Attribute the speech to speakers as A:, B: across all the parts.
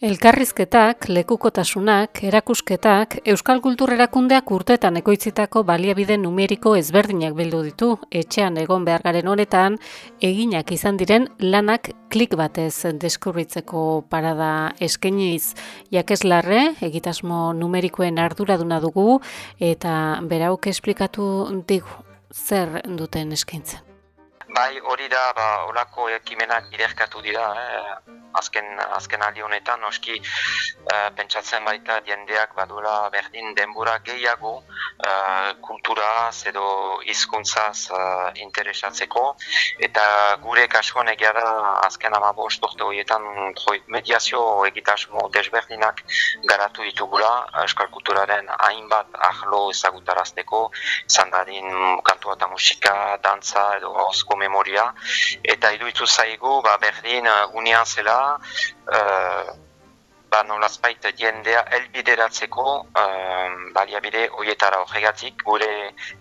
A: Elkarrizketak, lekukotasunak, erakusketak, Euskal Kultur Erakundeak urtetan ekoitzitako baliabide numeriko ezberdinak bildu ditu, etxean egon behar garen honetan, eginak izan diren lanak klik batez deskurritzeko parada eskeniz. Jakeslarre, egitasmo numerikoen arduraduna dugu, eta berauk esplikatu digu zer duten eskaintzen.
B: Bai, hori da, ba, olako ekimenak iderkatu dira, eh? Azken, azken aldi honetan, oski uh, pentsatzen baita jendeak badura berdin denbora gehiago uh, kulturaz edo hizkuntzaz uh, interesatzeko. Eta gure kasuan egia da azken amabost urte horietan mediazio egitasmo desberdinak garatu ditugula euskal kulturaren hainbat ahlo ezagutarazteko izan dadin kantua eta musika, dantza edo osko memoria. Eta iduitu zaigu ba, berdin unian zela uh, ba nolazpait jendea elbideratzeko uh, baliabide horietara horregatik gure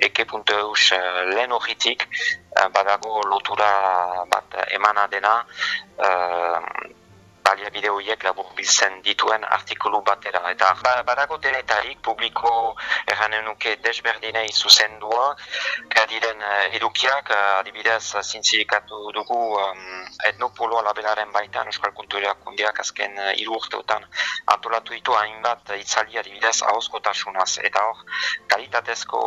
B: eke.eus uh, lehen horretik uh, badago lotura bat emana dena baliabide horiek labur biltzen dituen artikulu batera. Eta ba, badago denetarik publiko erranen nuke desberdinei zuzendua, kadiren uh, edukiak, uh, adibidez zintzilikatu dugu um, etnopoloa labelaren baitan Euskal Kulturiak kundiak azken uh, iru urteotan antolatu ditu hainbat itzali adibidez ahozkotasunaz. Eta hor, kalitatezko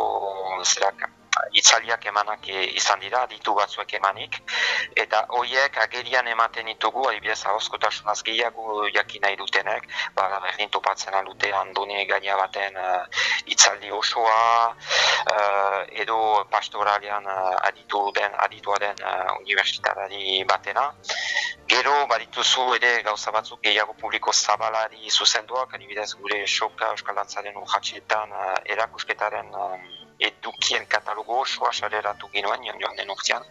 B: zerak itzaliak emanak izan dira, ditu batzuek emanik, eta horiek agerian ematen ditugu, adibidez ahozkotasunaz gehiago jakin nahi dutenek, ba, berdin topatzen aldute andone gaina baten uh, itzaldi osoa, uh, edo pastoralian uh, aditu den, aditua den uh, universitatari batena. Gero, badituzu ere gauza batzuk gehiago publiko zabalari zuzenduak, adibidez gure soka Euskal Dantzaren urratxetan uh, erakusketaren edukien katalogo osoa sareratu ginoen, joan den urtean.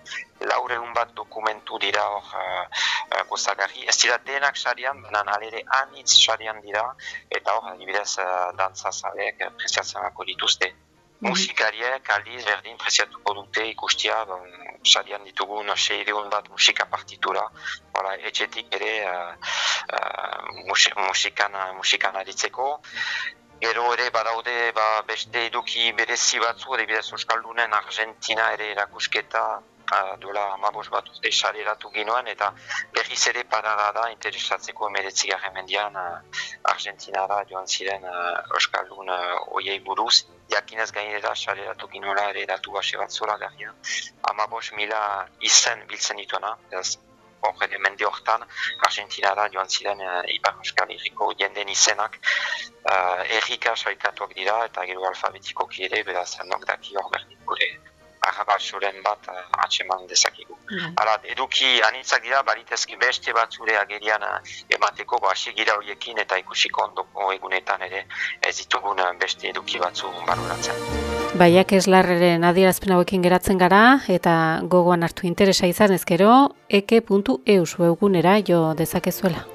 B: Laur egun bat dokumentu dira hor uh, uh, gozagarri. Ez dira denak sarian, banan alere anitz sarian dira, eta hor, adibidez, uh, dantza zalek preziatzen dituzte. Mm Musikariek aldiz berdin preziatuko dute ikustia, bon, sarian ditugun seireun bat musika partitura. Hala, etxetik ere uh, uh, musikan, musikan aditzeko. Gero ere badaude ba, beste eduki berezi batzu, ere bidez Euskaldunen Argentina ere erakusketa uh, duela amabos bat urte saleratu ginoan, eta berriz ere parada da interesatzeko emeretzi garremendian uh, Argentinara joan ziren uh, Euskaldun uh, oiei buruz. Jakinez gainera saleratu ginoela ere datu base bat zora garria. Amabos mila izen biltzen dituena, horre mende hortan, Argentinara joan ziren uh, Ipar Euskal Herriko jenden izenak. Uh, errika saikatuak dira eta gero alfabetiko ere, beraz, nok daki hor berdin gure arrabasoren bat atseman dezakigu. Mm. Ara, eduki anitzak dira, balitezki beste bat zure agerian emateko, ba, gira horiekin eta ikusiko ondoko egunetan ere ez ditugun beste eduki batzu baruratzen.
A: Baiak eslarreren adierazpen hauekin geratzen gara eta gogoan hartu interesa izan ezkero eke.eus webgunera jo dezakezuela.